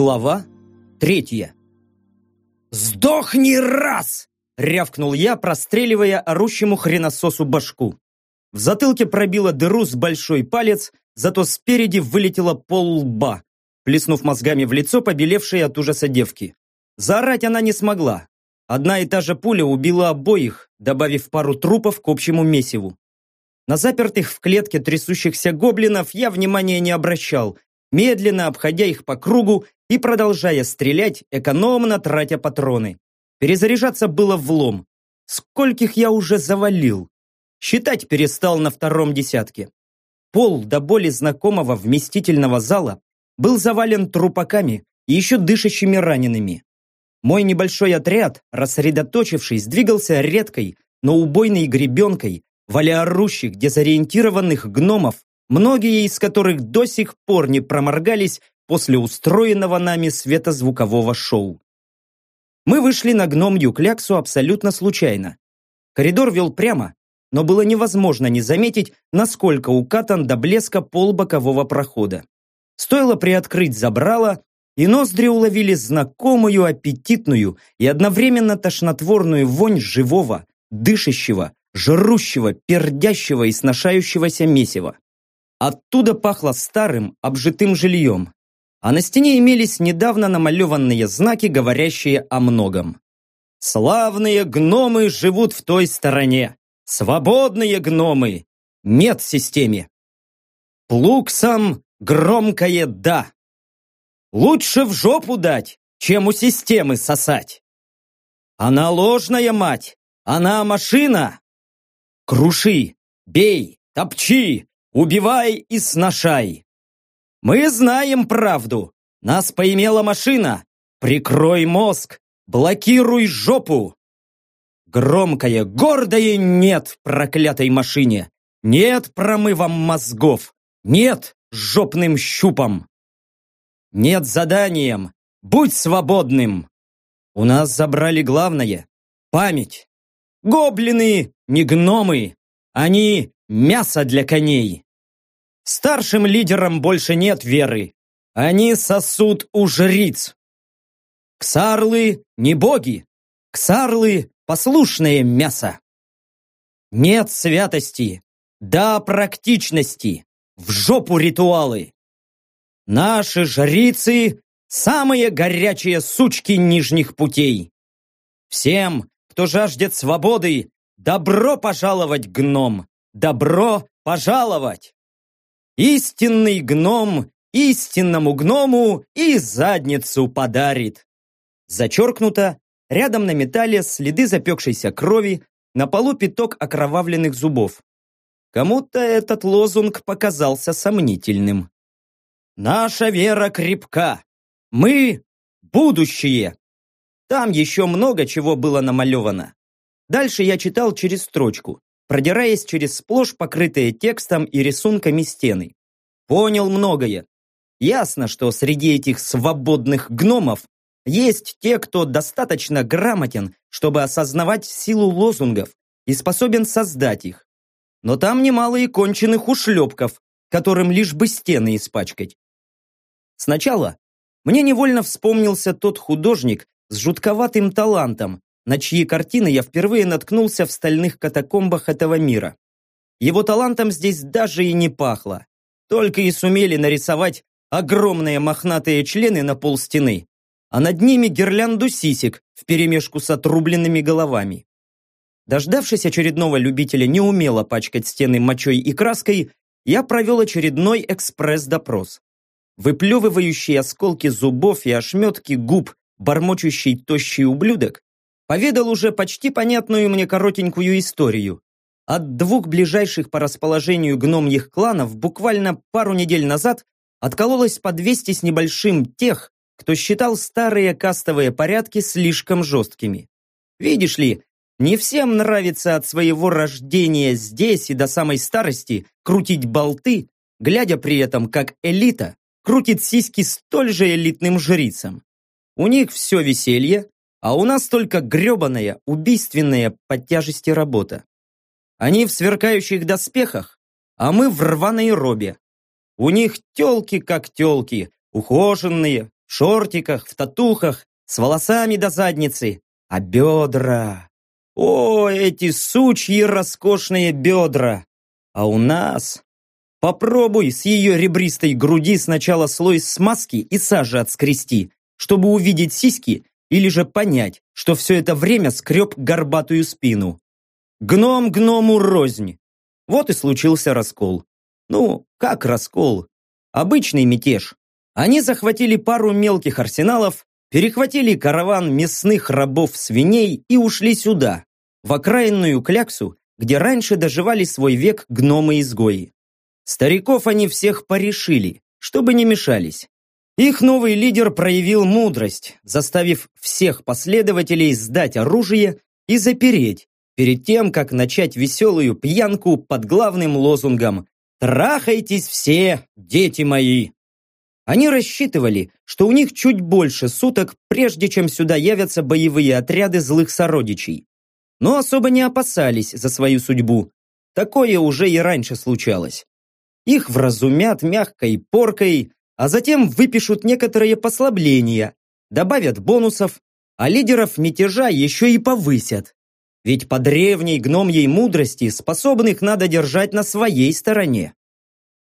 Глава третья. «Сдохни раз!» — рявкнул я, простреливая орущему хренососу башку. В затылке пробило дыру с большой палец, зато спереди вылетела пол лба, плеснув мозгами в лицо, побелевшей от ужаса девки. Заорать она не смогла. Одна и та же пуля убила обоих, добавив пару трупов к общему месиву. На запертых в клетке трясущихся гоблинов я внимания не обращал, медленно обходя их по кругу и продолжая стрелять, экономно тратя патроны. Перезаряжаться было влом. Скольких я уже завалил. Считать перестал на втором десятке. Пол до боли знакомого вместительного зала был завален трупаками и еще дышащими ранеными. Мой небольшой отряд, рассредоточившись, двигался редкой, но убойной гребенкой, валя орущих, дезориентированных гномов, многие из которых до сих пор не проморгались после устроенного нами светозвукового шоу. Мы вышли на гномью кляксу абсолютно случайно. Коридор вел прямо, но было невозможно не заметить, насколько укатан до блеска пол бокового прохода. Стоило приоткрыть забрало, и ноздри уловили знакомую аппетитную и одновременно тошнотворную вонь живого, дышащего, жрущего, пердящего и сношающегося месива. Оттуда пахло старым, обжитым жильем, а на стене имелись недавно намалеванные знаки, говорящие о многом. «Славные гномы живут в той стороне! Свободные гномы! Нет системе!» «Плуксам громкое «да». Лучше в жопу дать, чем у системы сосать. Она ложная, мать! Она машина! Круши, бей, топчи, убивай и сношай. Мы знаем правду. Нас поимела машина. Прикрой мозг, блокируй жопу. Громкое, гордое «нет» проклятой машине. Нет промывом мозгов. Нет жопным щупом. Нет заданием. Будь свободным. У нас забрали главное — память. Гоблины, не гномы. Они — мясо для коней. Старшим лидерам больше нет веры. Они сосут у жриц. Ксарлы не боги. Ксарлы – послушное мясо. Нет святости. Да практичности. В жопу ритуалы. Наши жрицы – самые горячие сучки нижних путей. Всем, кто жаждет свободы, добро пожаловать, гном! Добро пожаловать! Истинный гном истинному гному и задницу подарит. Зачеркнуто, рядом на металле следы запекшейся крови, на полу пяток окровавленных зубов. Кому-то этот лозунг показался сомнительным. «Наша вера крепка! Мы – будущее!» Там еще много чего было намалевано. Дальше я читал через строчку продираясь через сплошь покрытые текстом и рисунками стены. Понял многое. Ясно, что среди этих свободных гномов есть те, кто достаточно грамотен, чтобы осознавать силу лозунгов и способен создать их. Но там немало и конченых ушлепков, которым лишь бы стены испачкать. Сначала мне невольно вспомнился тот художник с жутковатым талантом, на чьи картины я впервые наткнулся в стальных катакомбах этого мира. Его талантом здесь даже и не пахло. Только и сумели нарисовать огромные мохнатые члены на пол стены, а над ними гирлянду сисек вперемешку с отрубленными головами. Дождавшись очередного любителя неумело пачкать стены мочой и краской, я провел очередной экспресс-допрос. Выплевывающий осколки зубов и ошметки губ, бормочущий тощий ублюдок, поведал уже почти понятную мне коротенькую историю. От двух ближайших по расположению гномьих кланов буквально пару недель назад откололось по 200 с небольшим тех, кто считал старые кастовые порядки слишком жесткими. Видишь ли, не всем нравится от своего рождения здесь и до самой старости крутить болты, глядя при этом, как элита крутит сиськи столь же элитным жрицам. У них все веселье, а у нас только гребаная, убийственная по тяжести работа. Они в сверкающих доспехах, а мы в рваной робе. У них телки как телки, ухоженные, в шортиках, в татухах, с волосами до задницы. А бедра... О, эти сучьи роскошные бедра! А у нас... Попробуй с ее ребристой груди сначала слой смазки и сажи отскрести, чтобы увидеть сиськи, или же понять, что все это время скреб горбатую спину. Гном гному рознь. Вот и случился раскол. Ну, как раскол? Обычный мятеж. Они захватили пару мелких арсеналов, перехватили караван мясных рабов свиней и ушли сюда, в окраинную кляксу, где раньше доживали свой век гномы-изгои. Стариков они всех порешили, чтобы не мешались. Их новый лидер проявил мудрость, заставив всех последователей сдать оружие и запереть, перед тем, как начать веселую пьянку под главным лозунгом «Трахайтесь все, дети мои!». Они рассчитывали, что у них чуть больше суток, прежде чем сюда явятся боевые отряды злых сородичей. Но особо не опасались за свою судьбу. Такое уже и раньше случалось. Их вразумят мягкой поркой, а затем выпишут некоторые послабления, добавят бонусов, а лидеров мятежа еще и повысят. Ведь по древней гномьей мудрости способных надо держать на своей стороне.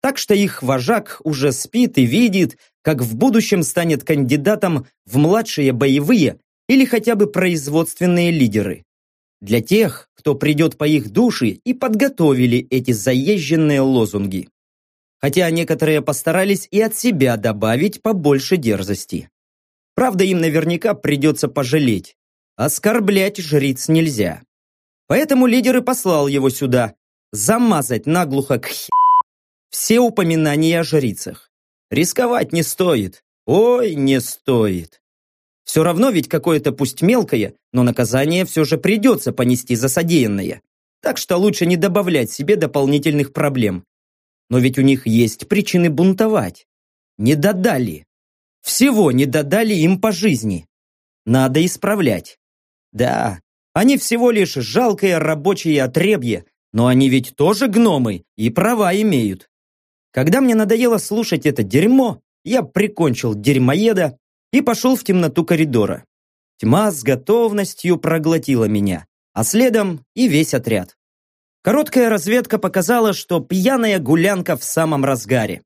Так что их вожак уже спит и видит, как в будущем станет кандидатом в младшие боевые или хотя бы производственные лидеры. Для тех, кто придет по их душе и подготовили эти заезженные лозунги хотя некоторые постарались и от себя добавить побольше дерзости. Правда, им наверняка придется пожалеть. Оскорблять жриц нельзя. Поэтому лидер и послал его сюда, замазать наглухо к хи... все упоминания о жрицах. Рисковать не стоит. Ой, не стоит. Все равно ведь какое-то пусть мелкое, но наказание все же придется понести за содеянное. Так что лучше не добавлять себе дополнительных проблем. Но ведь у них есть причины бунтовать. Не додали. Всего не додали им по жизни. Надо исправлять. Да, они всего лишь жалкое рабочее отребье, но они ведь тоже гномы и права имеют. Когда мне надоело слушать это дерьмо, я прикончил дерьмоеда и пошел в темноту коридора. Тьма с готовностью проглотила меня, а следом и весь отряд. Короткая разведка показала, что пьяная гулянка в самом разгаре.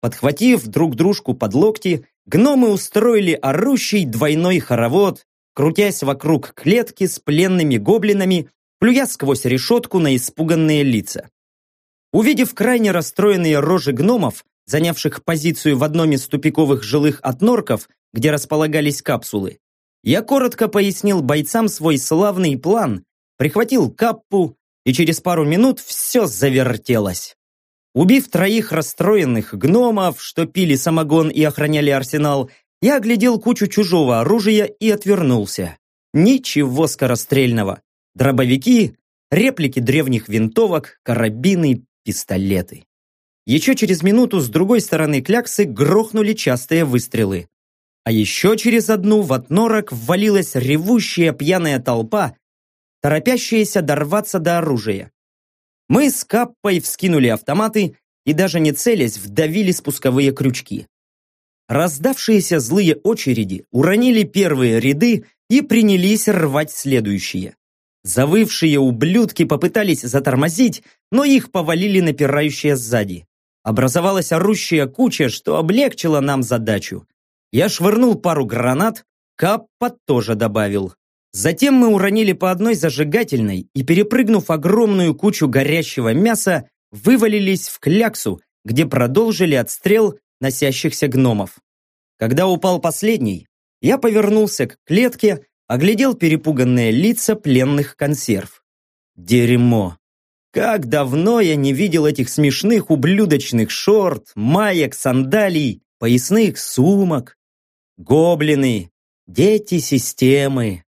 Подхватив друг дружку под локти, гномы устроили орущий двойной хоровод, крутясь вокруг клетки с пленными гоблинами, плюя сквозь решетку на испуганные лица. Увидев крайне расстроенные рожи гномов, занявших позицию в одном из тупиковых жилых отнорков, где располагались капсулы, я коротко пояснил бойцам свой славный план, прихватил каппу, и через пару минут все завертелось. Убив троих расстроенных гномов, что пили самогон и охраняли арсенал, я оглядел кучу чужого оружия и отвернулся. Ничего скорострельного. Дробовики, реплики древних винтовок, карабины, пистолеты. Еще через минуту с другой стороны кляксы грохнули частые выстрелы. А еще через одну в отнорок ввалилась ревущая пьяная толпа торопящиеся дорваться до оружия. Мы с Каппой вскинули автоматы и даже не целясь вдавили спусковые крючки. Раздавшиеся злые очереди уронили первые ряды и принялись рвать следующие. Завывшие ублюдки попытались затормозить, но их повалили напирающие сзади. Образовалась орущая куча, что облегчило нам задачу. Я швырнул пару гранат, Каппа тоже добавил. Затем мы уронили по одной зажигательной и, перепрыгнув огромную кучу горящего мяса, вывалились в кляксу, где продолжили отстрел носящихся гномов. Когда упал последний, я повернулся к клетке, оглядел перепуганные лица пленных консерв. Дерьмо! Как давно я не видел этих смешных ублюдочных шорт, маек, сандалий, поясных сумок. Гоблины, дети системы,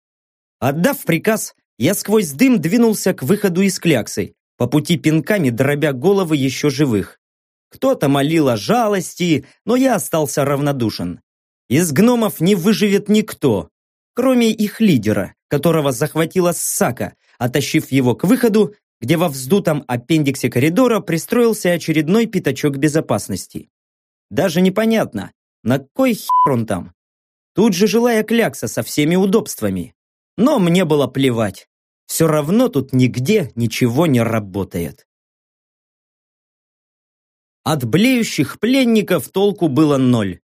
Отдав приказ, я сквозь дым двинулся к выходу из кляксы, по пути пинками дробя головы еще живых. Кто-то молил о жалости, но я остался равнодушен. Из гномов не выживет никто, кроме их лидера, которого захватила Сака, оттащив его к выходу, где во вздутом аппендиксе коридора пристроился очередной пятачок безопасности. Даже непонятно, на кой хер он там? Тут же жилая клякса со всеми удобствами. Но мне было плевать. Все равно тут нигде ничего не работает. От блеющих пленников толку было ноль.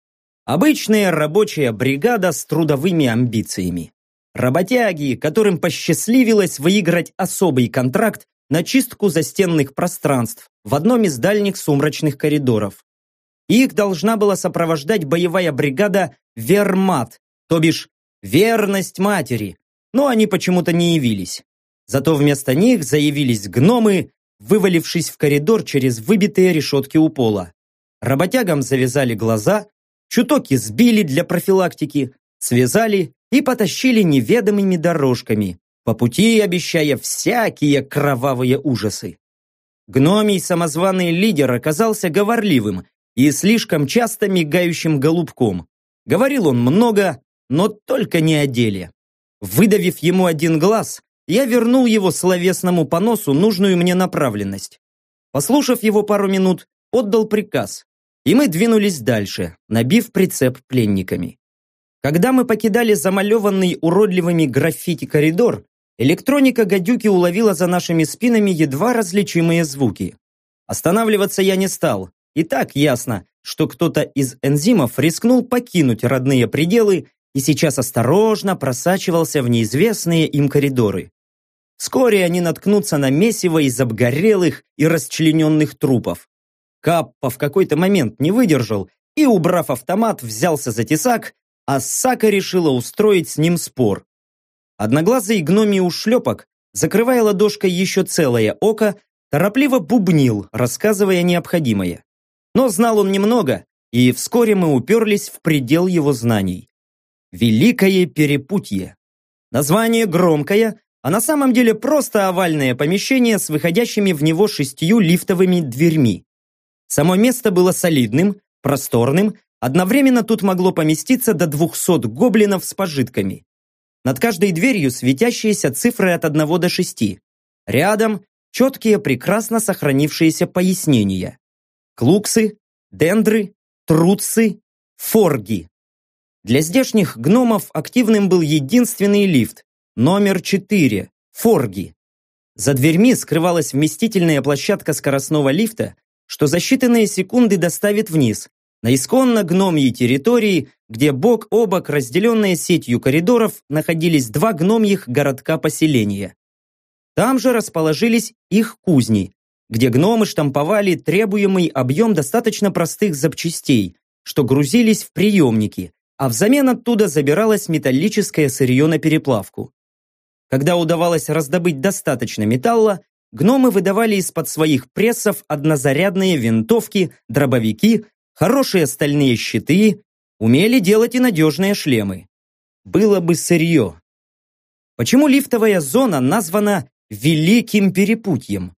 Обычная рабочая бригада с трудовыми амбициями. Работяги, которым посчастливилось выиграть особый контракт на чистку застенных пространств в одном из дальних сумрачных коридоров. Их должна была сопровождать боевая бригада «Вермат», то бишь «Верность матери», но они почему-то не явились. Зато вместо них заявились гномы, вывалившись в коридор через выбитые решетки у пола. Работягам завязали глаза, чуток избили для профилактики, связали и потащили неведомыми дорожками, по пути обещая всякие кровавые ужасы. Гномий самозваный лидер оказался говорливым и слишком часто мигающим голубком. Говорил он много, но только не о деле. Выдавив ему один глаз, я вернул его словесному поносу нужную мне направленность. Послушав его пару минут, отдал приказ, и мы двинулись дальше, набив прицеп пленниками. Когда мы покидали замалеванный уродливыми граффити коридор, электроника гадюки уловила за нашими спинами едва различимые звуки. Останавливаться я не стал. И так ясно, что кто-то из энзимов рискнул покинуть родные пределы и сейчас осторожно просачивался в неизвестные им коридоры. Вскоре они наткнутся на месиво из обгорелых и расчлененных трупов. Каппа в какой-то момент не выдержал и, убрав автомат, взялся за тесак, а Сака решила устроить с ним спор. Одноглазый гномий ушлепок, закрывая ладошкой еще целое око, торопливо бубнил, рассказывая необходимое. Но знал он немного, и вскоре мы уперлись в предел его знаний. Великое перепутье. Название громкое, а на самом деле просто овальное помещение с выходящими в него шестью лифтовыми дверьми. Само место было солидным, просторным, одновременно тут могло поместиться до 200 гоблинов с пожитками. Над каждой дверью светящиеся цифры от 1 до 6. Рядом четкие, прекрасно сохранившиеся пояснения. Клуксы, дендры, трутсы, форги. Для здешних гномов активным был единственный лифт, номер 4, форги. За дверьми скрывалась вместительная площадка скоростного лифта, что за считанные секунды доставит вниз, на исконно гномьей территории, где бок о бок, разделенные сетью коридоров, находились два гномьих городка поселения. Там же расположились их кузни, где гномы штамповали требуемый объем достаточно простых запчастей, что грузились в приемники, а взамен оттуда забиралось металлическое сырье на переплавку. Когда удавалось раздобыть достаточно металла, гномы выдавали из-под своих прессов однозарядные винтовки, дробовики, хорошие стальные щиты, умели делать и надежные шлемы. Было бы сырье. Почему лифтовая зона названа Великим Перепутьем?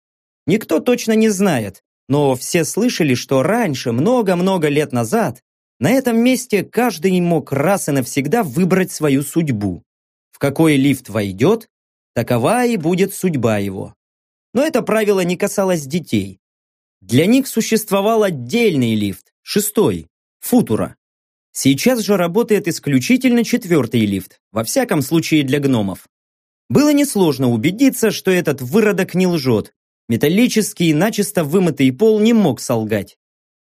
Никто точно не знает, но все слышали, что раньше, много-много лет назад, на этом месте каждый мог раз и навсегда выбрать свою судьбу. В какой лифт войдет, такова и будет судьба его. Но это правило не касалось детей. Для них существовал отдельный лифт, шестой, футура. Сейчас же работает исключительно четвертый лифт, во всяком случае для гномов. Было несложно убедиться, что этот выродок не лжет, Металлический, начисто вымытый пол не мог солгать.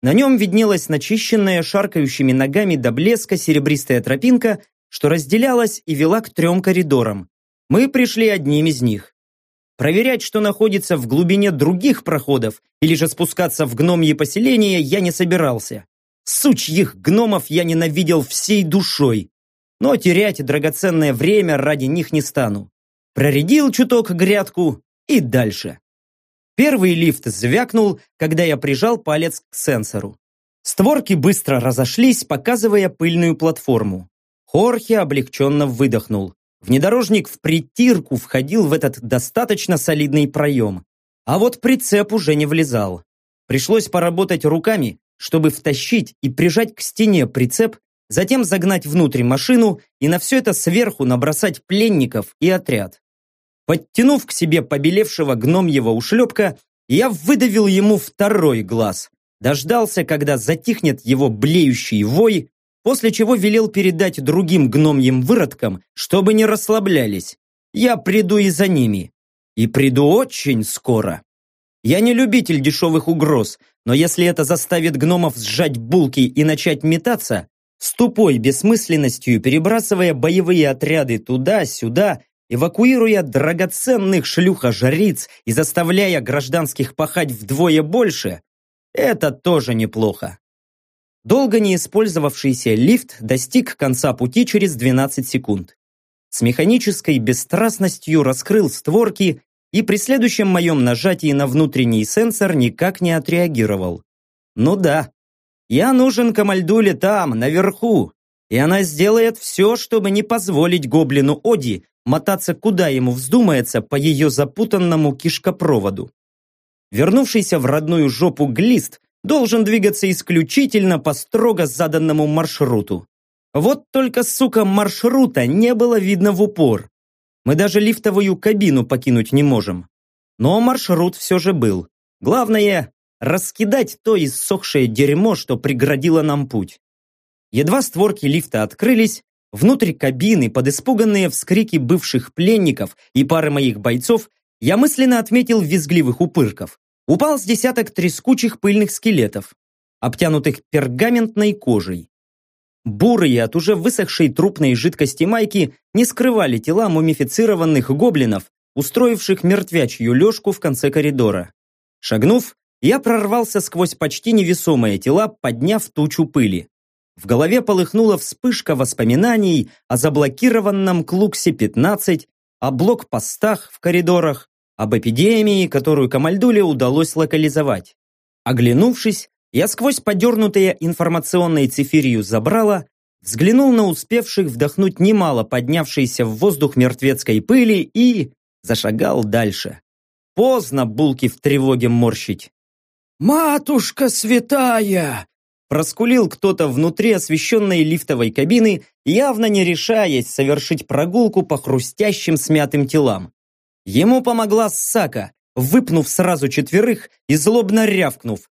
На нем виднелась начищенная шаркающими ногами до блеска серебристая тропинка, что разделялась и вела к трем коридорам. Мы пришли одним из них. Проверять, что находится в глубине других проходов, или же спускаться в гномье поселение, я не собирался. Сучьих гномов я ненавидел всей душой. Но терять драгоценное время ради них не стану. Проредил чуток грядку и дальше. Первый лифт звякнул, когда я прижал палец к сенсору. Створки быстро разошлись, показывая пыльную платформу. Хорхе облегченно выдохнул. Внедорожник в притирку входил в этот достаточно солидный проем. А вот прицеп уже не влезал. Пришлось поработать руками, чтобы втащить и прижать к стене прицеп, затем загнать внутрь машину и на все это сверху набросать пленников и отряд. Подтянув к себе побелевшего гномьего ушлепка, я выдавил ему второй глаз. Дождался, когда затихнет его блеющий вой, после чего велел передать другим гномьим выродкам, чтобы не расслаблялись. Я приду и за ними. И приду очень скоро. Я не любитель дешевых угроз, но если это заставит гномов сжать булки и начать метаться, с тупой бессмысленностью перебрасывая боевые отряды туда-сюда, эвакуируя драгоценных шлюха-жриц и заставляя гражданских пахать вдвое больше, это тоже неплохо. Долго не использовавшийся лифт достиг конца пути через 12 секунд. С механической бесстрастностью раскрыл створки и при следующем моем нажатии на внутренний сенсор никак не отреагировал. Ну да, я нужен Камальдуле там, наверху, и она сделает все, чтобы не позволить гоблину Оди мотаться куда ему вздумается по ее запутанному кишкопроводу. Вернувшийся в родную жопу глист должен двигаться исключительно по строго заданному маршруту. Вот только, сука, маршрута не было видно в упор. Мы даже лифтовую кабину покинуть не можем. Но маршрут все же был. Главное – раскидать то иссохшее дерьмо, что преградило нам путь. Едва створки лифта открылись, внутрь кабины под испуганные вскрики бывших пленников и пары моих бойцов я мысленно отметил визгливых упырков. Упал с десяток трескучих пыльных скелетов, обтянутых пергаментной кожей. Бурые от уже высохшей трупной жидкости майки не скрывали тела мумифицированных гоблинов, устроивших мертвячью лёжку в конце коридора. Шагнув, я прорвался сквозь почти невесомые тела, подняв тучу пыли. В голове полыхнула вспышка воспоминаний о заблокированном Клуксе-15, о блокпостах в коридорах, об эпидемии, которую Камальдуле удалось локализовать. Оглянувшись, я сквозь подернутые информационной цифирью забрала, взглянул на успевших вдохнуть немало поднявшейся в воздух мертвецкой пыли и зашагал дальше. Поздно булки в тревоге морщить. «Матушка святая!» Проскулил кто-то внутри освещенной лифтовой кабины, явно не решаясь совершить прогулку по хрустящим смятым телам. Ему помогла Сака, выпнув сразу четверых и злобно рявкнув.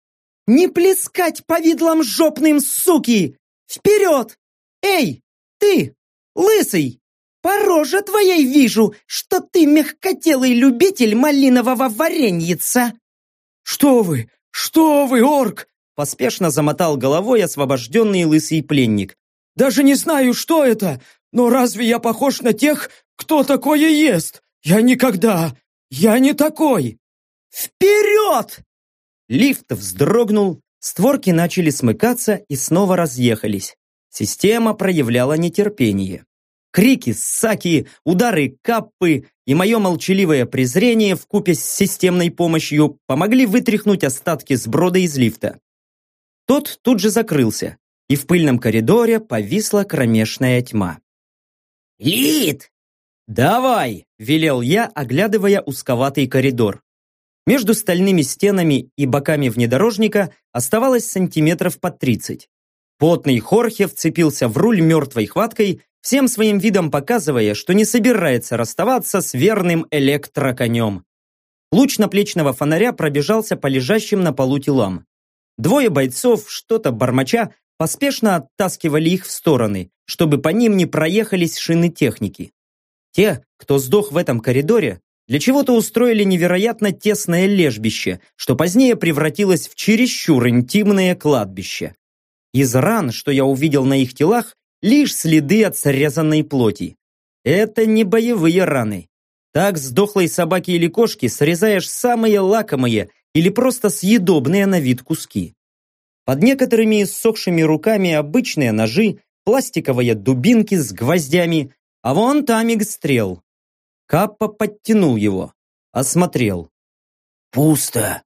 «Не плескать повидлом жопным, суки! Вперед! Эй, ты, лысый! По роже твоей вижу, что ты мягкотелый любитель малинового вареньица!» «Что вы? Что вы, орк?» Поспешно замотал головой освобожденный лысый пленник. «Даже не знаю, что это, но разве я похож на тех, кто такое ест? «Я никогда! Я не такой!» «Вперед!» Лифт вздрогнул, створки начали смыкаться и снова разъехались. Система проявляла нетерпение. Крики Саки, удары Каппы и мое молчаливое презрение в купе с системной помощью помогли вытряхнуть остатки сброда из лифта. Тот тут же закрылся, и в пыльном коридоре повисла кромешная тьма. «Лид, «Давай!» – велел я, оглядывая узковатый коридор. Между стальными стенами и боками внедорожника оставалось сантиметров по тридцать. Потный Хорхе вцепился в руль мертвой хваткой, всем своим видом показывая, что не собирается расставаться с верным электроконем. Луч наплечного фонаря пробежался по лежащим на полу телам. Двое бойцов, что-то бормоча, поспешно оттаскивали их в стороны, чтобы по ним не проехались шины техники. Те, кто сдох в этом коридоре, для чего-то устроили невероятно тесное лежбище, что позднее превратилось в чересчур интимное кладбище. Из ран, что я увидел на их телах, лишь следы от срезанной плоти. Это не боевые раны. Так с дохлой собаки или кошки срезаешь самые лакомые или просто съедобные на вид куски. Под некоторыми иссохшими руками обычные ножи, пластиковые дубинки с гвоздями, а вон там стрел. Каппа подтянул его, осмотрел. Пусто.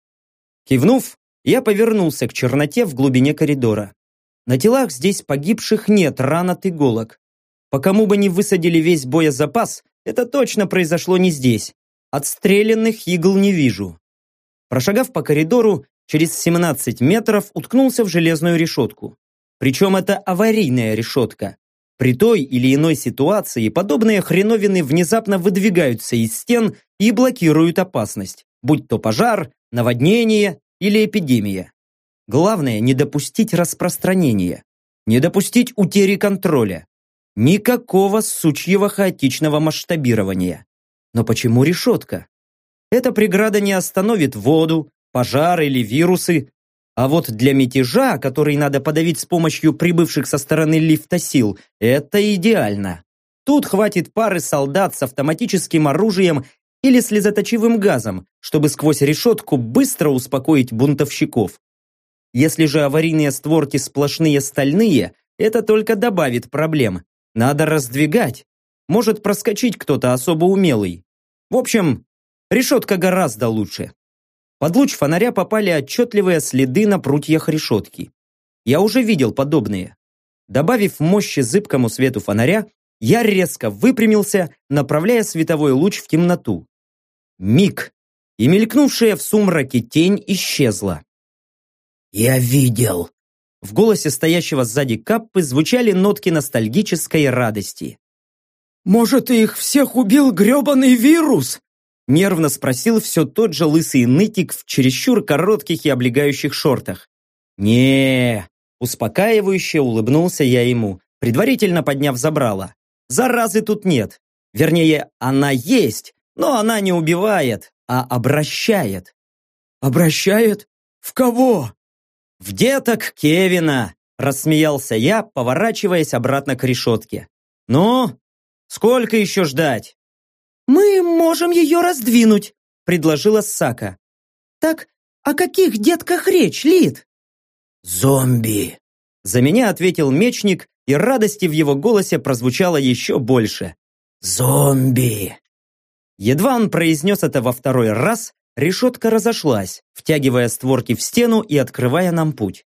Кивнув, я повернулся к черноте в глубине коридора. На телах здесь погибших нет ран от иголок. По кому бы ни высадили весь боезапас, это точно произошло не здесь. Отстрелянных игл не вижу. Прошагав по коридору, через 17 метров уткнулся в железную решетку. Причем это аварийная решетка. При той или иной ситуации подобные хреновины внезапно выдвигаются из стен и блокируют опасность, будь то пожар, наводнение или эпидемия. Главное не допустить распространения. Не допустить утери контроля. Никакого сучьего хаотичного масштабирования. Но почему решетка? Эта преграда не остановит воду, пожар или вирусы, а вот для мятежа, который надо подавить с помощью прибывших со стороны лифта сил, это идеально. Тут хватит пары солдат с автоматическим оружием или слезоточивым газом, чтобы сквозь решетку быстро успокоить бунтовщиков. Если же аварийные створки сплошные стальные, это только добавит проблем. Надо раздвигать. Может проскочить кто-то особо умелый. В общем, решетка гораздо лучше. Под луч фонаря попали отчетливые следы на прутьях решетки. Я уже видел подобные. Добавив мощи зыбкому свету фонаря, я резко выпрямился, направляя световой луч в темноту. Миг, и мелькнувшая в сумраке тень исчезла. «Я видел!» В голосе стоящего сзади Каппы звучали нотки ностальгической радости. «Может, их всех убил гребаный вирус?» Нервно спросил все тот же лысый нытик в чересчур коротких и облегающих шортах. не Успокаивающе улыбнулся я ему, предварительно подняв забрало. «Заразы тут нет. Вернее, она есть, но она не убивает, а обращает». «Обращает? В кого?» «В деток Кевина!» Рассмеялся я, поворачиваясь обратно к решетке. «Ну, сколько еще ждать?» «Мы можем ее раздвинуть», — предложила Сака. «Так о каких детках речь, Лид?» «Зомби», — за меня ответил мечник, и радости в его голосе прозвучало еще больше. «Зомби!» Едва он произнес это во второй раз, решетка разошлась, втягивая створки в стену и открывая нам путь.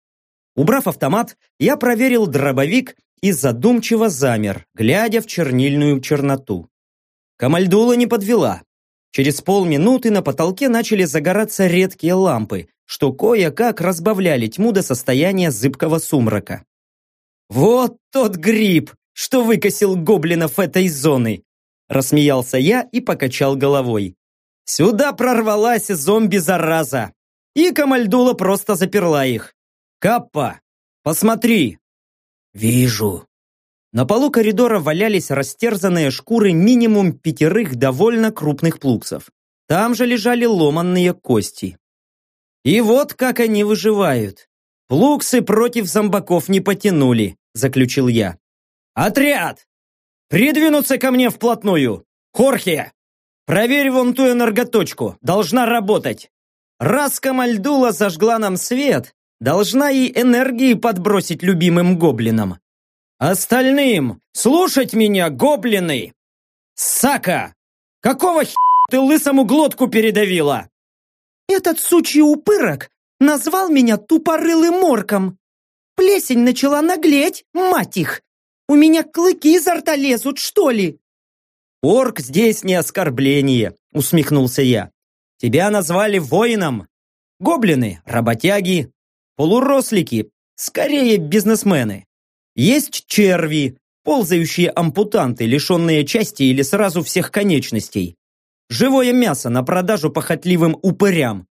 Убрав автомат, я проверил дробовик и задумчиво замер, глядя в чернильную черноту. Камальдула не подвела. Через полминуты на потолке начали загораться редкие лампы, что кое-как разбавляли тьму до состояния зыбкого сумрака. «Вот тот гриб, что выкосил гоблинов этой зоны!» Рассмеялся я и покачал головой. «Сюда прорвалась зомби-зараза!» И Камальдула просто заперла их. «Каппа, посмотри!» «Вижу!» На полу коридора валялись растерзанные шкуры минимум пятерых довольно крупных плуксов. Там же лежали ломанные кости. И вот как они выживают. Плуксы против зомбаков не потянули, заключил я. Отряд! Придвинуться ко мне вплотную! Хорхе! Проверь вон ту энерготочку, должна работать. Раз Камальдула зажгла нам свет, должна и энергии подбросить любимым гоблинам. Остальным слушать меня, гоблины! Сака! Какого х... ты лысому глотку передавила? Этот сучий упырок назвал меня тупорылым морком. Плесень начала наглеть, мать их! У меня клыки изо рта лезут, что ли? Орк здесь не оскорбление, усмехнулся я. Тебя назвали воином. Гоблины – работяги, полурослики – скорее бизнесмены. Есть черви, ползающие ампутанты, лишенные части или сразу всех конечностей. Живое мясо на продажу похотливым упырям.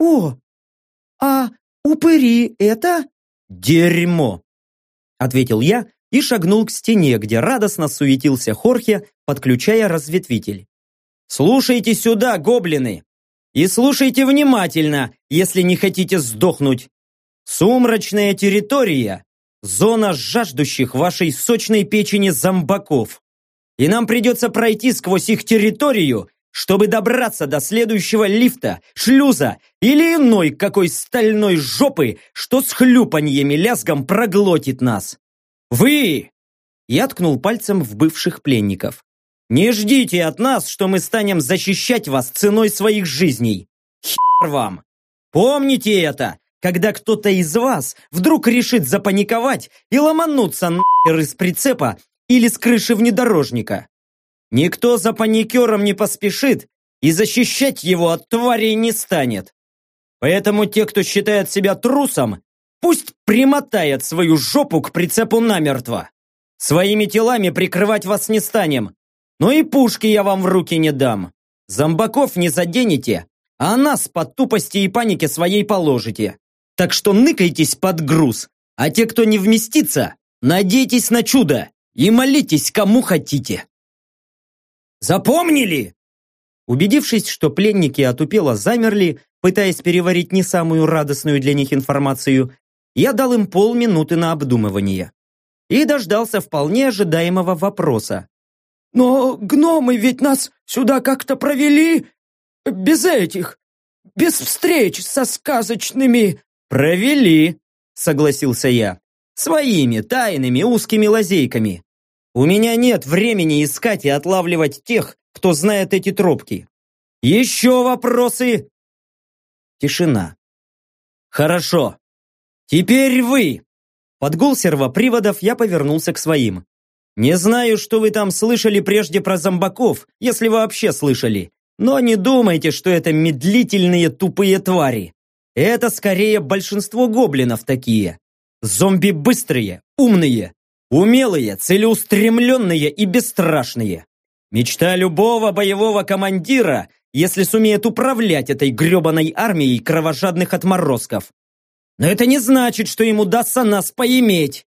О, а упыри это? Дерьмо! Ответил я и шагнул к стене, где радостно суетился Хорхе, подключая разветвитель. «Слушайте сюда, гоблины! И слушайте внимательно, если не хотите сдохнуть! Сумрачная территория Зона жаждущих вашей сочной печени зомбаков. И нам придется пройти сквозь их территорию, чтобы добраться до следующего лифта, шлюза или иной какой стальной жопы, что с хлюпаньем и лязгом проглотит нас. Вы! Я ткнул пальцем в бывших пленников. Не ждите от нас, что мы станем защищать вас ценой своих жизней. Хер вам! Помните это, когда кто-то из вас вдруг решит запаниковать и ломануться нахер из прицепа или с крыши внедорожника. Никто за паникером не поспешит и защищать его от тварей не станет. Поэтому те, кто считает себя трусом, пусть примотает свою жопу к прицепу намертво. Своими телами прикрывать вас не станем, но и пушки я вам в руки не дам. Зомбаков не заденете, а нас по тупости и панике своей положите. Так что ныкайтесь под груз А те, кто не вместится, надейтесь на чудо и молитесь кому хотите. Запомнили? Убедившись, что пленники отупело замерли, пытаясь переварить не самую радостную для них информацию, я дал им полминуты на обдумывание. И дождался вполне ожидаемого вопроса. «Но гномы ведь нас сюда как-то провели без этих, без встреч со сказочными...» «Провели», — согласился я, «своими тайными узкими лазейками. У меня нет времени искать и отлавливать тех, кто знает эти тропки. Еще вопросы?» Тишина. «Хорошо. Теперь вы!» Под гул сервоприводов я повернулся к своим. «Не знаю, что вы там слышали прежде про зомбаков, если вообще слышали, но не думайте, что это медлительные тупые твари. Это скорее большинство гоблинов такие. Зомби быстрые, умные, умелые, целеустремленные и бесстрашные. Мечта любого боевого командира, если сумеет управлять этой гребаной армией кровожадных отморозков. Но это не значит, что им удастся нас поиметь.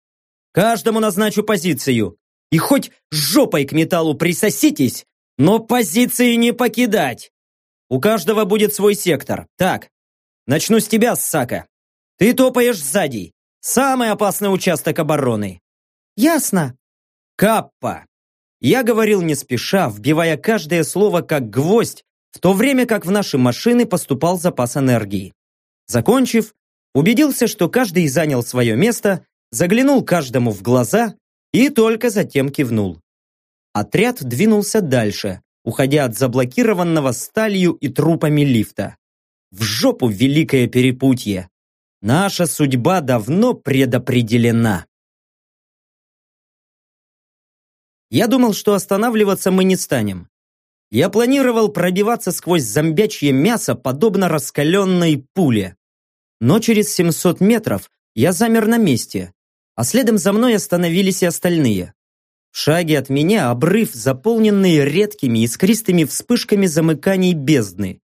Каждому назначу позицию. И хоть жопой к металлу присоситесь, но позиции не покидать. У каждого будет свой сектор. Так, начну с тебя, Сака. Ты топаешь сзади. Самый опасный участок обороны. Ясно. Каппа. Я говорил не спеша, вбивая каждое слово как гвоздь, в то время как в наши машины поступал запас энергии. Закончив, убедился, что каждый занял свое место, заглянул каждому в глаза и только затем кивнул. Отряд двинулся дальше, уходя от заблокированного сталью и трупами лифта. В жопу великое перепутье! Наша судьба давно предопределена. Я думал, что останавливаться мы не станем. Я планировал пробиваться сквозь зомбячье мясо, подобно раскаленной пуле. Но через 700 метров я замер на месте, а следом за мной остановились и остальные. В шаге от меня обрыв, заполненный редкими искристыми вспышками замыканий бездны.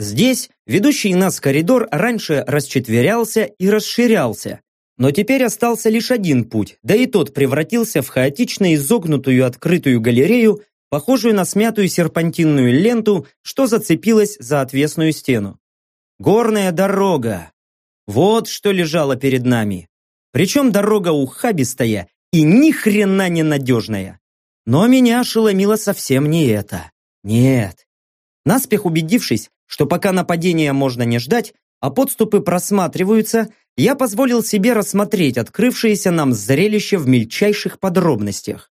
Здесь ведущий нас коридор раньше расчетверялся и расширялся, но теперь остался лишь один путь, да и тот превратился в хаотично изогнутую открытую галерею, похожую на смятую серпантинную ленту, что зацепилась за отвесную стену. Горная дорога, вот что лежало перед нами. Причем дорога ухабистая и ни хрена не надежная. Но меня ошеломило совсем не это. Нет. Наспех убедившись, что пока нападения можно не ждать, а подступы просматриваются, я позволил себе рассмотреть открывшееся нам зрелище в мельчайших подробностях.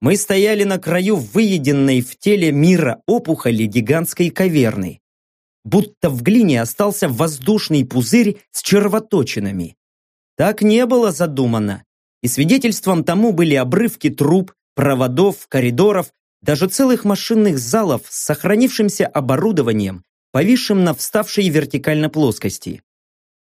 Мы стояли на краю выеденной в теле мира опухоли гигантской каверны будто в глине остался воздушный пузырь с червоточинами. Так не было задумано, и свидетельством тому были обрывки труб, проводов, коридоров, даже целых машинных залов с сохранившимся оборудованием, повисшим на вставшей вертикально плоскости.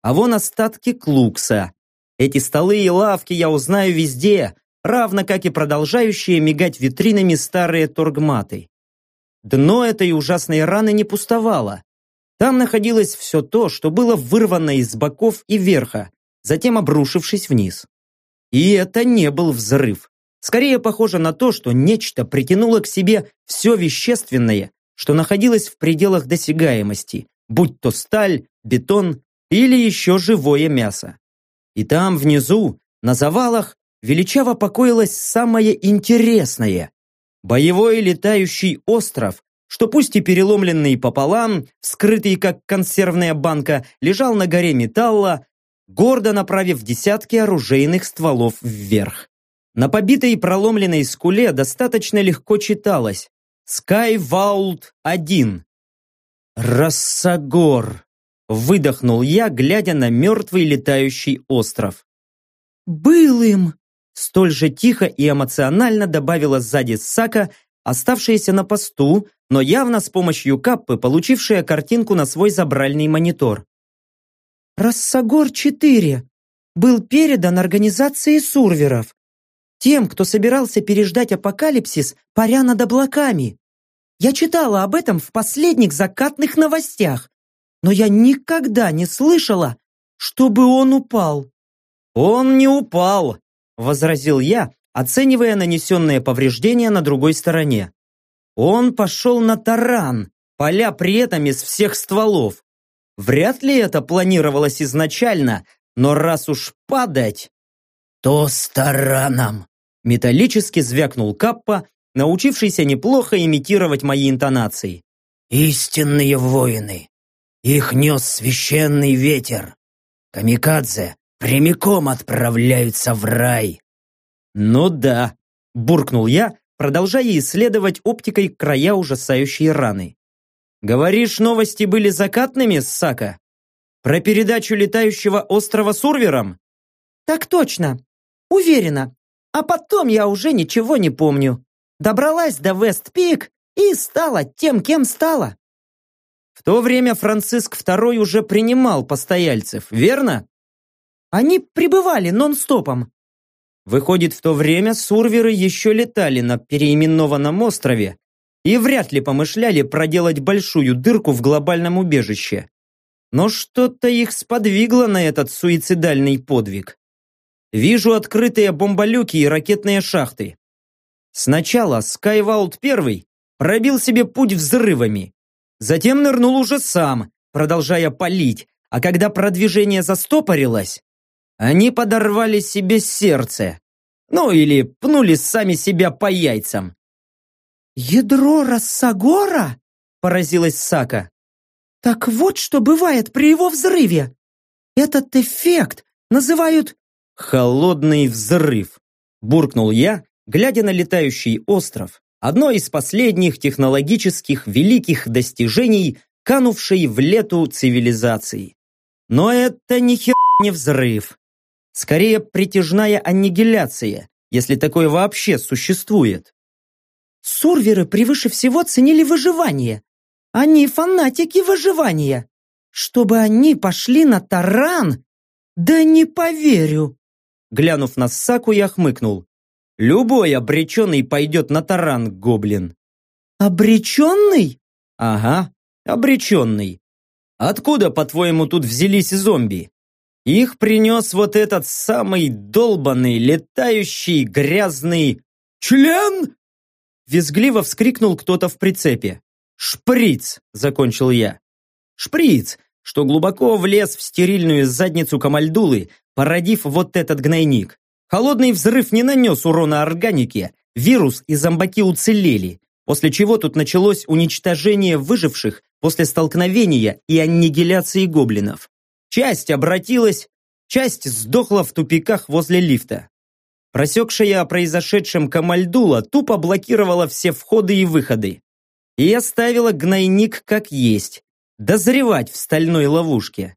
А вон остатки клукса. Эти столы и лавки я узнаю везде, равно как и продолжающие мигать витринами старые торгматы. Дно этой ужасной раны не пустовало. Там находилось все то, что было вырвано из боков и верха, затем обрушившись вниз. И это не был взрыв. Скорее похоже на то, что нечто притянуло к себе все вещественное, что находилось в пределах досягаемости, будь то сталь, бетон или еще живое мясо. И там, внизу, на завалах, величаво покоилось самое интересное – боевой летающий остров, что пусть и переломленный пополам, скрытый как консервная банка, лежал на горе металла, гордо направив десятки оружейных стволов вверх. На побитой и проломленной скуле достаточно легко читалось «Sky Vault 1». «Рассагор!» – выдохнул я, глядя на мертвый летающий остров. «Был им!» Столь же тихо и эмоционально добавила сзади Сака, оставшаяся на посту, но явно с помощью Каппы, получившая картинку на свой забральный монитор. «Рассагор-4 был передан организации сурверов, тем, кто собирался переждать апокалипсис, паря над облаками. Я читала об этом в последних закатных новостях, но я никогда не слышала, чтобы он упал. «Он не упал», — возразил я, оценивая нанесенные повреждения на другой стороне. «Он пошел на таран, поля при этом из всех стволов. Вряд ли это планировалось изначально, но раз уж падать, то с тараном!» Металлически звякнул Каппа, научившийся неплохо имитировать мои интонации. «Истинные воины! Их нес священный ветер! Камикадзе прямиком отправляются в рай!» «Ну да», – буркнул я, продолжая исследовать оптикой края ужасающей раны. «Говоришь, новости были закатными, Сака? Про передачу летающего острова Сурвером?» «Так точно. Уверена. А потом я уже ничего не помню. Добралась до Вест-Пик и стала тем, кем стала». В то время Франциск II уже принимал постояльцев, верно? Они пребывали нон-стопом. Выходит, в то время сурверы еще летали на переименованном острове и вряд ли помышляли проделать большую дырку в глобальном убежище. Но что-то их сподвигло на этот суицидальный подвиг. Вижу открытые бомболюки и ракетные шахты. Сначала Скайваут первый пробил себе путь взрывами. Затем нырнул уже сам, продолжая палить, а когда продвижение застопорилось, они подорвали себе сердце. Ну или пнули сами себя по яйцам. «Ядро Рассагора?» – поразилась Сака. «Так вот, что бывает при его взрыве. Этот эффект называют «Холодный взрыв», – буркнул я, глядя на летающий остров, одно из последних технологических великих достижений, канувшей в лету цивилизации. Но это ни хер не взрыв. Скорее, притяжная аннигиляция, если такое вообще существует. Сурверы превыше всего ценили выживание. Они фанатики выживания. Чтобы они пошли на таран? Да не поверю. Глянув на Саку, я хмыкнул. Любой обреченный пойдет на таран, гоблин. Обреченный? Ага, обреченный. Откуда, по-твоему, тут взялись зомби? Их принес вот этот самый долбанный, летающий, грязный... Член? Визгливо вскрикнул кто-то в прицепе. «Шприц!» – закончил я. «Шприц!» Что глубоко влез в стерильную задницу Камальдулы, породив вот этот гнойник. Холодный взрыв не нанес урона органике, вирус и зомбаки уцелели, после чего тут началось уничтожение выживших после столкновения и аннигиляции гоблинов. Часть обратилась, часть сдохла в тупиках возле лифта. Просекшая о произошедшем Камальдула тупо блокировала все входы и выходы. И оставила гнойник как есть, дозревать в стальной ловушке.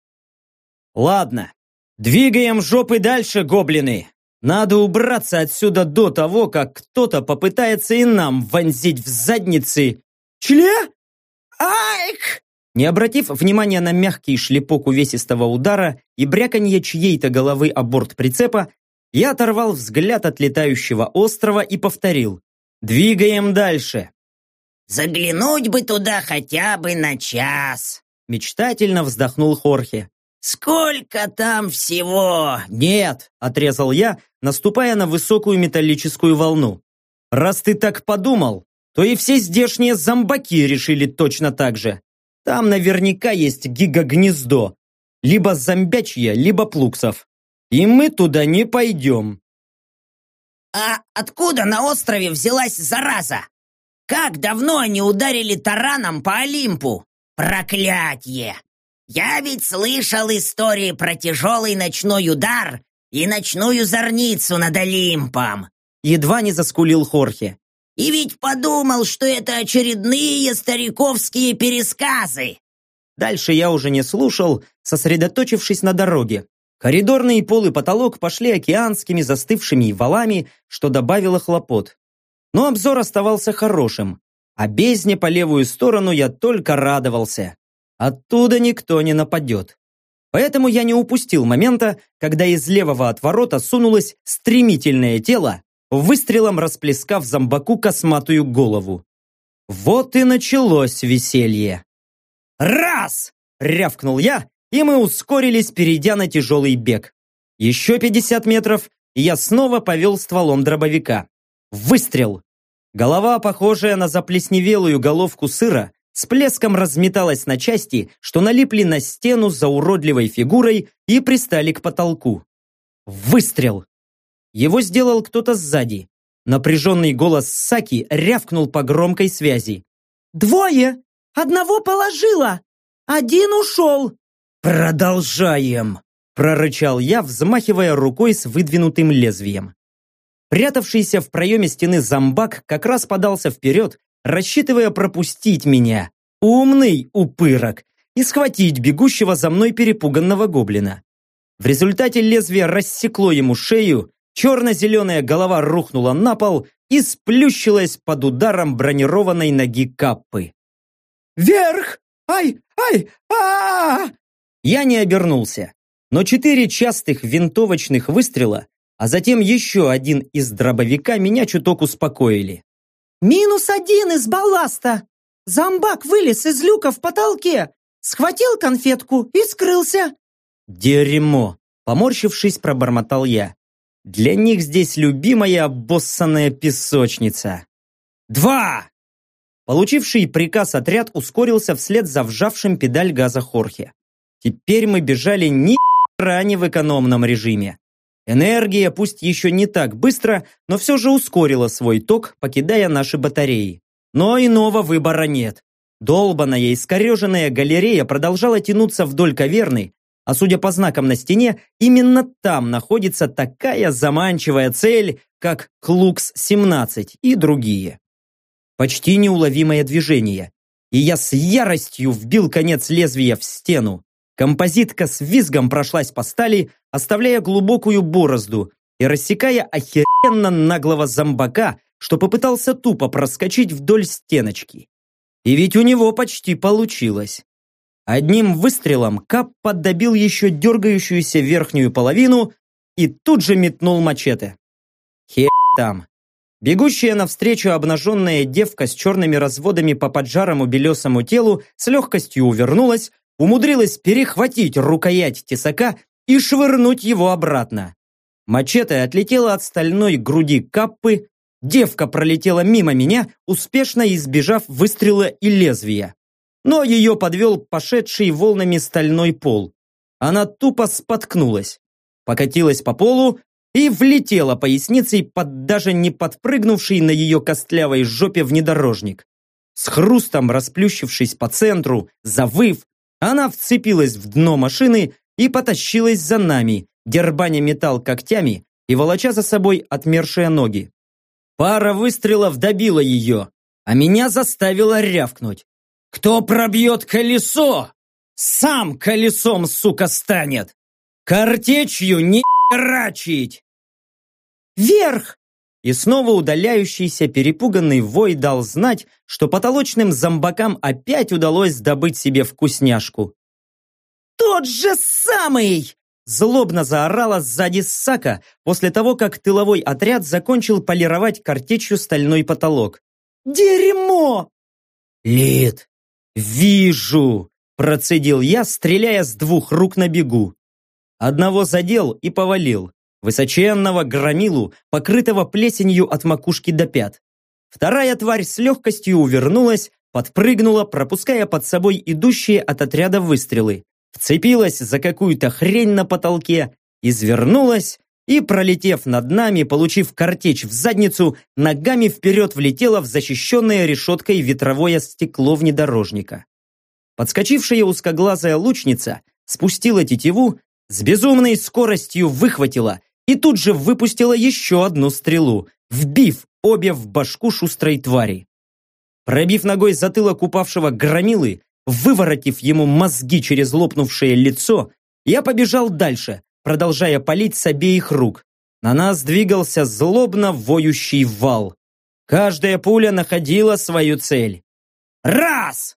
Ладно, двигаем жопы дальше, гоблины. Надо убраться отсюда до того, как кто-то попытается и нам вонзить в задницы... Чле? Айк! Не обратив внимания на мягкий шлепок увесистого удара и бряканье чьей-то головы о борт прицепа, я оторвал взгляд от летающего острова и повторил. «Двигаем дальше!» «Заглянуть бы туда хотя бы на час!» Мечтательно вздохнул Хорхе. «Сколько там всего?» «Нет!» – отрезал я, наступая на высокую металлическую волну. «Раз ты так подумал, то и все здешние зомбаки решили точно так же. Там наверняка есть гигагнездо. Либо зомбячье, либо плуксов. И мы туда не пойдем». «А откуда на острове взялась зараза?» Как давно они ударили тараном по Олимпу? Проклятье! Я ведь слышал истории про тяжелый ночной удар и ночную зорницу над Олимпом. Едва не заскулил Хорхе. И ведь подумал, что это очередные стариковские пересказы. Дальше я уже не слушал, сосредоточившись на дороге. Коридорный пол и потолок пошли океанскими застывшими валами, что добавило хлопот. Но обзор оставался хорошим, а бездне по левую сторону я только радовался. Оттуда никто не нападет. Поэтому я не упустил момента, когда из левого отворота сунулось стремительное тело, выстрелом расплескав зомбаку косматую голову. Вот и началось веселье. «Раз!» — рявкнул я, и мы ускорились, перейдя на тяжелый бег. Еще 50 метров, и я снова повел стволом дробовика. Выстрел! Голова, похожая на заплесневелую головку сыра, с плеском разметалась на части, что налипли на стену за уродливой фигурой и пристали к потолку. Выстрел! Его сделал кто-то сзади. Напряженный голос Саки рявкнул по громкой связи. «Двое! Одного положила! Один ушел!» «Продолжаем!» прорычал я, взмахивая рукой с выдвинутым лезвием. Прятавшийся в проеме стены зомбак как раз подался вперед, рассчитывая пропустить меня, умный упырок, и схватить бегущего за мной перепуганного гоблина. В результате лезвие рассекло ему шею, черно-зеленая голова рухнула на пол и сплющилась под ударом бронированной ноги Каппы. «Вверх! Ай! Ай! а, -а, -а Я не обернулся, но четыре частых винтовочных выстрела, а затем еще один из дробовика меня чуток успокоили. «Минус один из балласта! Зомбак вылез из люка в потолке, схватил конфетку и скрылся!» «Дерьмо!» – поморщившись, пробормотал я. «Для них здесь любимая обоссанная песочница!» «Два!» Получивший приказ отряд ускорился вслед за вжавшим педаль газа Хорхе. Теперь мы бежали ни не в экономном режиме. Энергия, пусть еще не так быстро, но все же ускорила свой ток, покидая наши батареи. Но иного выбора нет. Долбаная искореженная галерея продолжала тянуться вдоль каверны, а судя по знакам на стене, именно там находится такая заманчивая цель, как Клукс-17 и другие. Почти неуловимое движение, и я с яростью вбил конец лезвия в стену. Композитка с визгом прошлась по стали, оставляя глубокую борозду и рассекая охеренно наглого зомбака, что попытался тупо проскочить вдоль стеночки. И ведь у него почти получилось. Одним выстрелом Кап поддобил еще дергающуюся верхнюю половину и тут же метнул мачете. Хер там. Бегущая навстречу обнаженная девка с черными разводами по поджарому белесому телу с легкостью увернулась, умудрилась перехватить рукоять тесака и швырнуть его обратно. Мачете отлетела от стальной груди каппы, девка пролетела мимо меня, успешно избежав выстрела и лезвия. Но ее подвел пошедший волнами стальной пол. Она тупо споткнулась, покатилась по полу и влетела поясницей под даже не подпрыгнувший на ее костлявой жопе внедорожник. С хрустом расплющившись по центру, завыв, она вцепилась в дно машины и потащилась за нами, дербаня металл когтями и волоча за собой отмершие ноги. Пара выстрелов добила ее, а меня заставила рявкнуть. «Кто пробьет колесо, сам колесом, сука, станет! Картечью не рачить!» «Вверх!» И снова удаляющийся перепуганный вой дал знать, что потолочным зомбакам опять удалось добыть себе вкусняшку. «Тот же самый!» Злобно заорала сзади Сака после того, как тыловой отряд закончил полировать картечью стальной потолок. «Дерьмо!» «Лид, вижу!» Процедил я, стреляя с двух рук на бегу. Одного задел и повалил высоченного громилу, покрытого плесенью от макушки до пят. Вторая тварь с легкостью увернулась, подпрыгнула, пропуская под собой идущие от отряда выстрелы, вцепилась за какую-то хрень на потолке, извернулась и, пролетев над нами, получив картечь в задницу, ногами вперед влетела в защищенное решеткой ветровое стекло внедорожника. Подскочившая узкоглазая лучница спустила тетиву, с безумной скоростью выхватила и тут же выпустила еще одну стрелу, вбив обе в башку шустрой твари. Пробив ногой затылок упавшего громилы, выворотив ему мозги через лопнувшее лицо, я побежал дальше, продолжая палить с обеих рук. На нас двигался злобно воющий вал. Каждая пуля находила свою цель. Раз!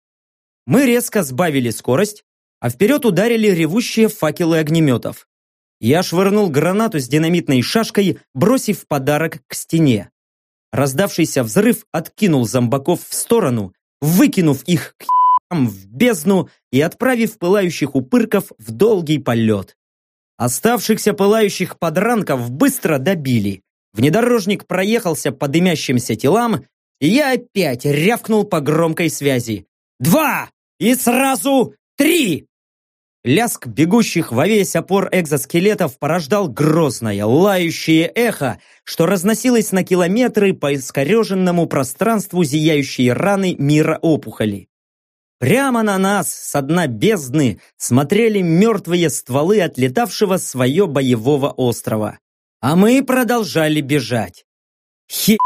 Мы резко сбавили скорость, а вперед ударили ревущие факелы огнеметов. Я швырнул гранату с динамитной шашкой, бросив подарок к стене. Раздавшийся взрыв откинул зомбаков в сторону, выкинув их к в бездну и отправив пылающих упырков в долгий полет. Оставшихся пылающих подранков быстро добили. Внедорожник проехался по дымящимся телам, и я опять рявкнул по громкой связи. «Два! И сразу три!» Ляск бегущих во весь опор экзоскелетов порождал грозное, лающее эхо, что разносилось на километры по искореженному пространству зияющей раны мира опухоли. Прямо на нас, с дна бездны, смотрели мертвые стволы отлетавшего свое боевого острова. А мы продолжали бежать. «Хе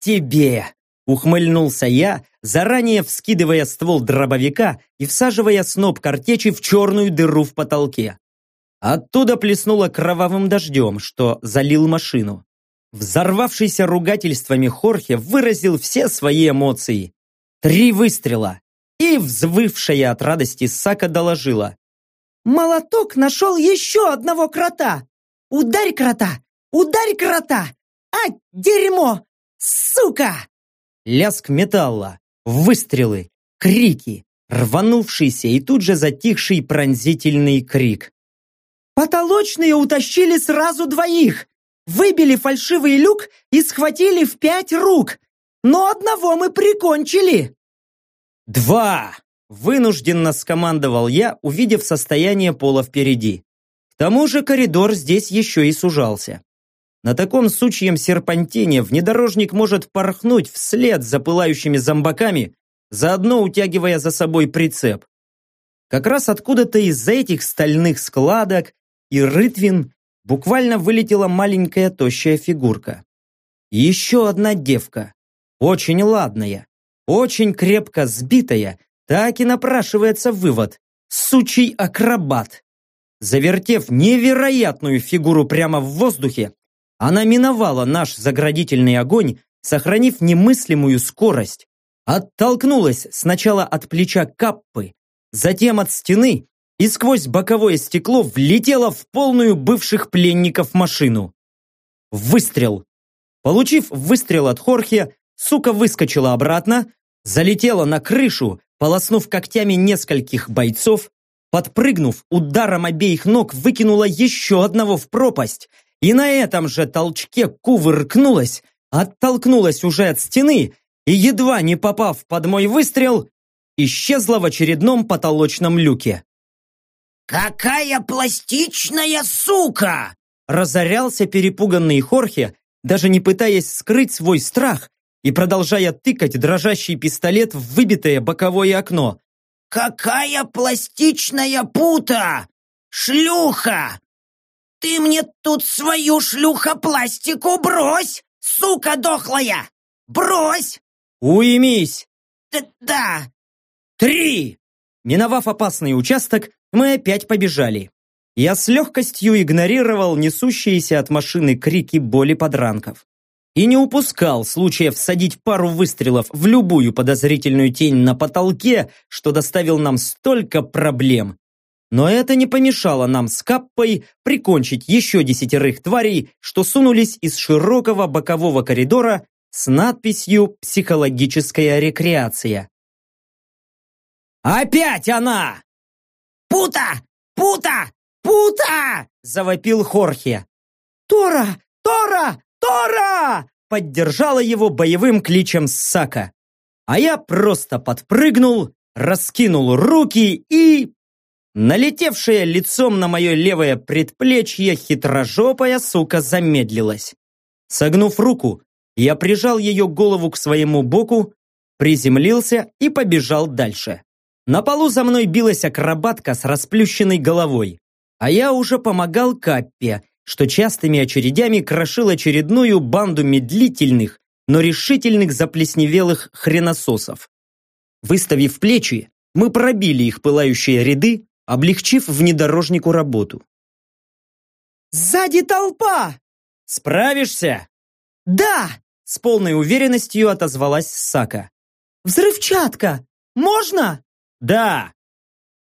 тебе!» – ухмыльнулся я, заранее вскидывая ствол дробовика и всаживая сноп картечи в черную дыру в потолке. Оттуда плеснуло кровавым дождем, что залил машину. Взорвавшийся ругательствами Хорхе выразил все свои эмоции. Три выстрела. И, взвывшая от радости, Сака доложила. «Молоток нашел еще одного крота! Ударь крота! Ударь крота! А, дерьмо! Сука!» Лязг металла, выстрелы, крики, рванувшийся и тут же затихший пронзительный крик. «Потолочные утащили сразу двоих! Выбили фальшивый люк и схватили в пять рук! Но одного мы прикончили!» «Два!» – вынужденно скомандовал я, увидев состояние пола впереди. К тому же коридор здесь еще и сужался. На таком сучьем серпантине внедорожник может порхнуть вслед за пылающими зомбаками, заодно утягивая за собой прицеп. Как раз откуда-то из-за этих стальных складок и рытвин буквально вылетела маленькая тощая фигурка. Еще одна девка, очень ладная, очень крепко сбитая, так и напрашивается вывод. Сучий акробат. Завертев невероятную фигуру прямо в воздухе, она миновала наш заградительный огонь, сохранив немыслимую скорость. Оттолкнулась сначала от плеча Каппы, затем от стены и сквозь боковое стекло влетела в полную бывших пленников машину. Выстрел. Получив выстрел от Хорхе, сука выскочила обратно, залетела на крышу, полоснув когтями нескольких бойцов, подпрыгнув, ударом обеих ног выкинула еще одного в пропасть и на этом же толчке кувыркнулась, оттолкнулась уже от стены и, едва не попав под мой выстрел, исчезла в очередном потолочном люке. «Какая пластичная сука!» Разорялся перепуганный Хорхе, даже не пытаясь скрыть свой страх и продолжая тыкать дрожащий пистолет в выбитое боковое окно. «Какая пластичная пута! Шлюха! Ты мне тут свою шлюха-пластику брось, сука дохлая! Брось!» «Уймись!» Д «Да!» «Три!» Миновав опасный участок, мы опять побежали. Я с легкостью игнорировал несущиеся от машины крики боли подранков. И не упускал случая всадить пару выстрелов в любую подозрительную тень на потолке, что доставил нам столько проблем. Но это не помешало нам с Каппой прикончить еще десятерых тварей, что сунулись из широкого бокового коридора с надписью «Психологическая рекреация». «Опять она!» «Пута! Пута! Пута!» – завопил Хорхе. «Тора! Тора! Тора!» поддержала его боевым кличем Сака. А я просто подпрыгнул, раскинул руки и... Налетевшая лицом на мое левое предплечье хитрожопая сука замедлилась. Согнув руку, я прижал ее голову к своему боку, приземлился и побежал дальше. На полу за мной билась акробатка с расплющенной головой, а я уже помогал Каппе, что частыми очередями крошил очередную банду медлительных, но решительных заплесневелых хренососов. Выставив плечи, мы пробили их пылающие ряды, облегчив внедорожнику работу. «Сзади толпа!» «Справишься?» «Да!» С полной уверенностью отозвалась Сака. «Взрывчатка! Можно?» «Да!»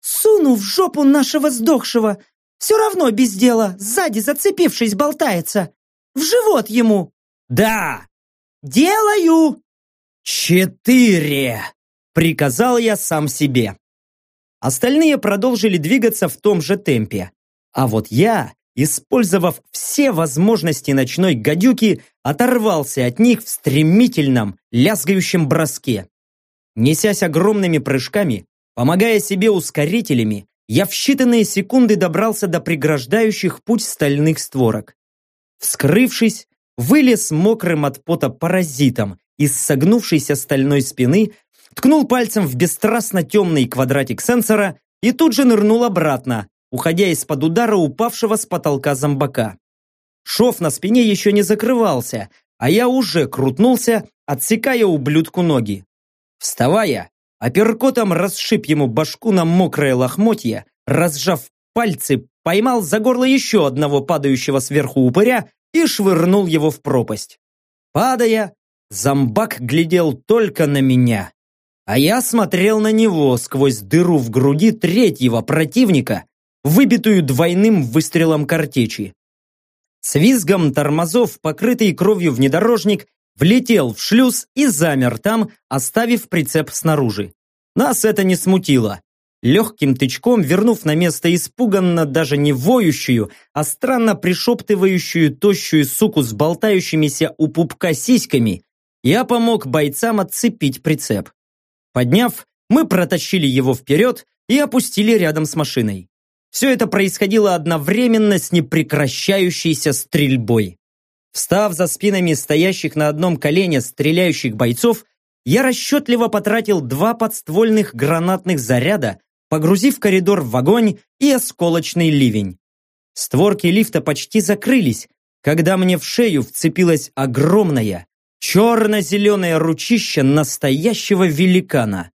«Суну в жопу нашего сдохшего! Все равно без дела, сзади зацепившись, болтается! В живот ему!» «Да!» «Делаю!» «Четыре!» Приказал я сам себе. Остальные продолжили двигаться в том же темпе. А вот я использовав все возможности ночной гадюки, оторвался от них в стремительном, лязгающем броске. Несясь огромными прыжками, помогая себе ускорителями, я в считанные секунды добрался до преграждающих путь стальных створок. Вскрывшись, вылез мокрым от пота паразитом из согнувшейся стальной спины, ткнул пальцем в бесстрастно темный квадратик сенсора и тут же нырнул обратно, уходя из-под удара упавшего с потолка зомбака. Шов на спине еще не закрывался, а я уже крутнулся, отсекая ублюдку ноги. Вставая, апперкотом расшиб ему башку на мокрое лохмотье, разжав пальцы, поймал за горло еще одного падающего сверху упыря и швырнул его в пропасть. Падая, зомбак глядел только на меня. А я смотрел на него сквозь дыру в груди третьего противника, выбитую двойным выстрелом картечи. С визгом тормозов, покрытый кровью внедорожник, влетел в шлюз и замер там, оставив прицеп снаружи. Нас это не смутило. Легким тычком, вернув на место испуганно даже не воющую, а странно пришептывающую тощую суку с болтающимися у пупка сиськами, я помог бойцам отцепить прицеп. Подняв, мы протащили его вперед и опустили рядом с машиной. Все это происходило одновременно с непрекращающейся стрельбой. Встав за спинами стоящих на одном колене стреляющих бойцов, я расчетливо потратил два подствольных гранатных заряда, погрузив коридор в огонь и осколочный ливень. Створки лифта почти закрылись, когда мне в шею вцепилась огромная, черно-зеленое ручище настоящего великана.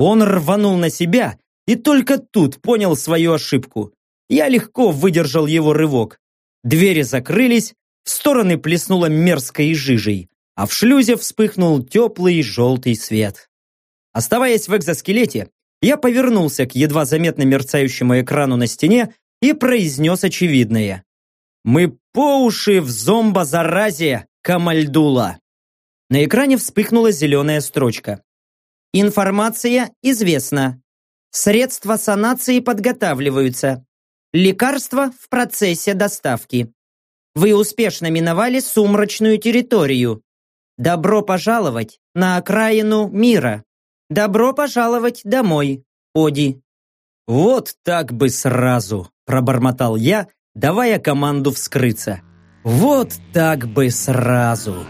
Он рванул на себя и только тут понял свою ошибку. Я легко выдержал его рывок. Двери закрылись, в стороны плеснуло мерзкой жижей, а в шлюзе вспыхнул теплый желтый свет. Оставаясь в экзоскелете, я повернулся к едва заметно мерцающему экрану на стене и произнес очевидное. «Мы по уши в зомбо-заразе, Камальдула!» На экране вспыхнула зеленая строчка. Информация известна. Средства санации подготавливаются. Лекарства в процессе доставки. Вы успешно миновали сумрачную территорию. Добро пожаловать на окраину мира. Добро пожаловать домой, Оди. Вот так бы сразу, пробормотал я, давая команду вскрыться. Вот так бы сразу.